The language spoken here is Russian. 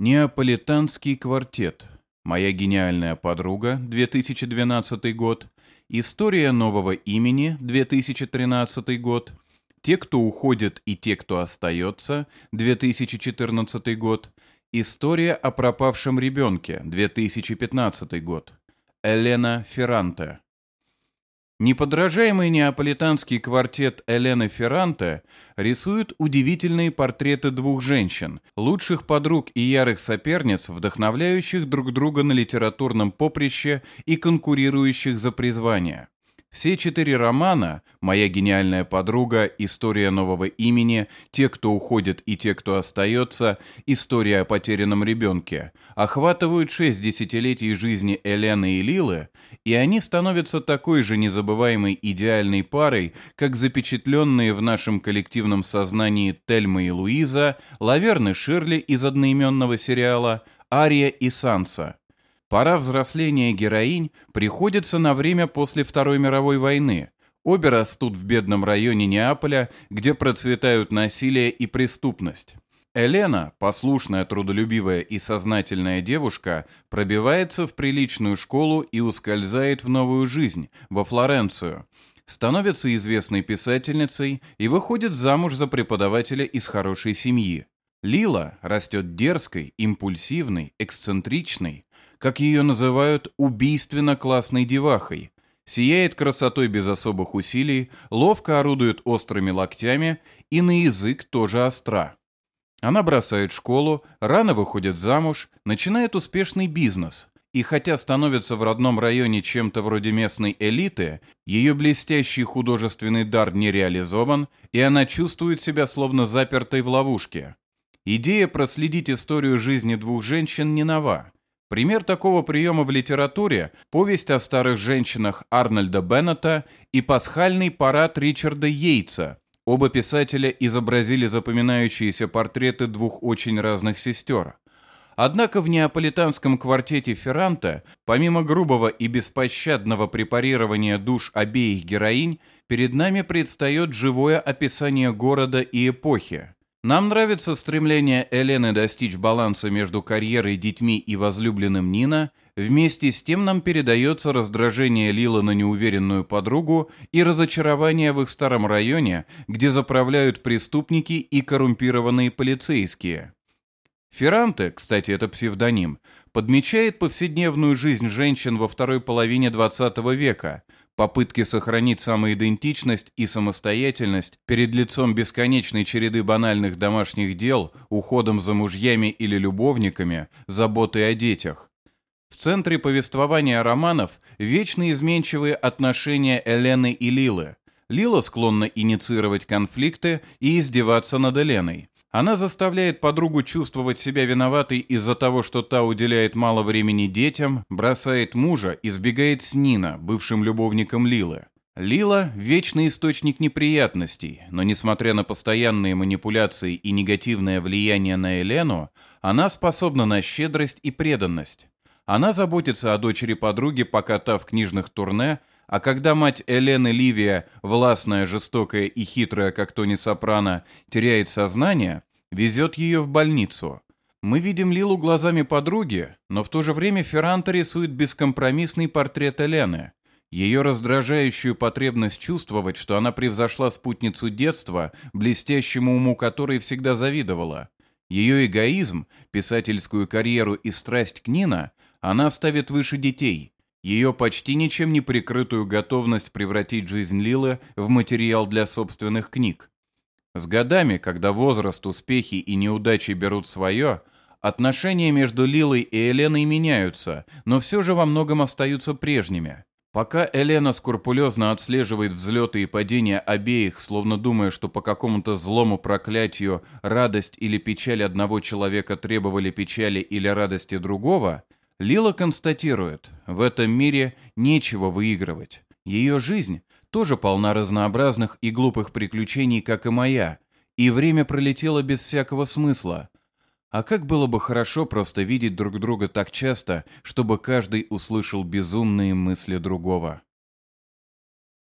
Неаполитанский квартет. Моя гениальная подруга, 2012 год. История нового имени, 2013 год. Те, кто уходит и те, кто остается, 2014 год. История о пропавшем ребенке, 2015 год. Элена Ферранте. Неподражаемый неаполитанский квартет Элены Ферранте рисует удивительные портреты двух женщин, лучших подруг и ярых соперниц, вдохновляющих друг друга на литературном поприще и конкурирующих за призвание. Все четыре романа «Моя гениальная подруга», «История нового имени», «Те, кто уходит и те, кто остается», «История о потерянном ребенке» охватывают шесть десятилетий жизни Элены и Лилы, и они становятся такой же незабываемой идеальной парой, как запечатленные в нашем коллективном сознании Тельма и Луиза, Лаверны Ширли из одноименного сериала, Ария и Санса – Пора взросления героинь приходится на время после Второй мировой войны. Обе растут в бедном районе Неаполя, где процветают насилие и преступность. Елена, послушная, трудолюбивая и сознательная девушка, пробивается в приличную школу и ускользает в новую жизнь, во Флоренцию. Становится известной писательницей и выходит замуж за преподавателя из хорошей семьи. Лила растет дерзкой, импульсивной, эксцентричной, как ее называют, убийственно классной девахой. Сияет красотой без особых усилий, ловко орудует острыми локтями и на язык тоже остра. Она бросает школу, рано выходит замуж, начинает успешный бизнес. И хотя становится в родном районе чем-то вроде местной элиты, ее блестящий художественный дар не реализован, и она чувствует себя словно запертой в ловушке. Идея проследить историю жизни двух женщин не нова. Пример такого приема в литературе – повесть о старых женщинах Арнольда Беннета и пасхальный парад Ричарда Йейтса. Оба писателя изобразили запоминающиеся портреты двух очень разных сестер. Однако в неаполитанском квартете Ферранта, помимо грубого и беспощадного препарирования душ обеих героинь, перед нами предстает живое описание города и эпохи. Нам нравится стремление Элены достичь баланса между карьерой, детьми и возлюбленным Нина. Вместе с тем нам передается раздражение Лила на неуверенную подругу и разочарование в их старом районе, где заправляют преступники и коррумпированные полицейские. Ферранте, кстати, это псевдоним, подмечает повседневную жизнь женщин во второй половине 20 века – Попытки сохранить самоидентичность и самостоятельность перед лицом бесконечной череды банальных домашних дел, уходом за мужьями или любовниками, заботой о детях. В центре повествования романов вечно изменчивые отношения Элены и Лилы. Лила склонна инициировать конфликты и издеваться над Эленой. Она заставляет подругу чувствовать себя виноватой из-за того, что та уделяет мало времени детям, бросает мужа и сбегает с Нина, бывшим любовником Лилы. Лила – вечный источник неприятностей, но несмотря на постоянные манипуляции и негативное влияние на Елену, она способна на щедрость и преданность. Она заботится о дочери подруги, пока та в книжных турне, а когда мать Элены Ливия, властная, жестокая и хитрая, как Тони Сопрано, теряет сознание, везет ее в больницу. Мы видим Лилу глазами подруги, но в то же время Ферранта рисует бескомпромиссный портрет Элены. Ее раздражающую потребность чувствовать, что она превзошла спутницу детства, блестящему уму которой всегда завидовала. Ее эгоизм, писательскую карьеру и страсть к Нина она ставит выше детей – ее почти ничем не прикрытую готовность превратить жизнь Лилы в материал для собственных книг. С годами, когда возраст, успехи и неудачи берут свое, отношения между Лилой и Еленой меняются, но все же во многом остаются прежними. Пока Елена скрупулезно отслеживает взлеты и падения обеих, словно думая, что по какому-то злому проклятию радость или печаль одного человека требовали печали или радости другого – Лила констатирует, в этом мире нечего выигрывать. Ее жизнь тоже полна разнообразных и глупых приключений, как и моя, и время пролетело без всякого смысла. А как было бы хорошо просто видеть друг друга так часто, чтобы каждый услышал безумные мысли другого.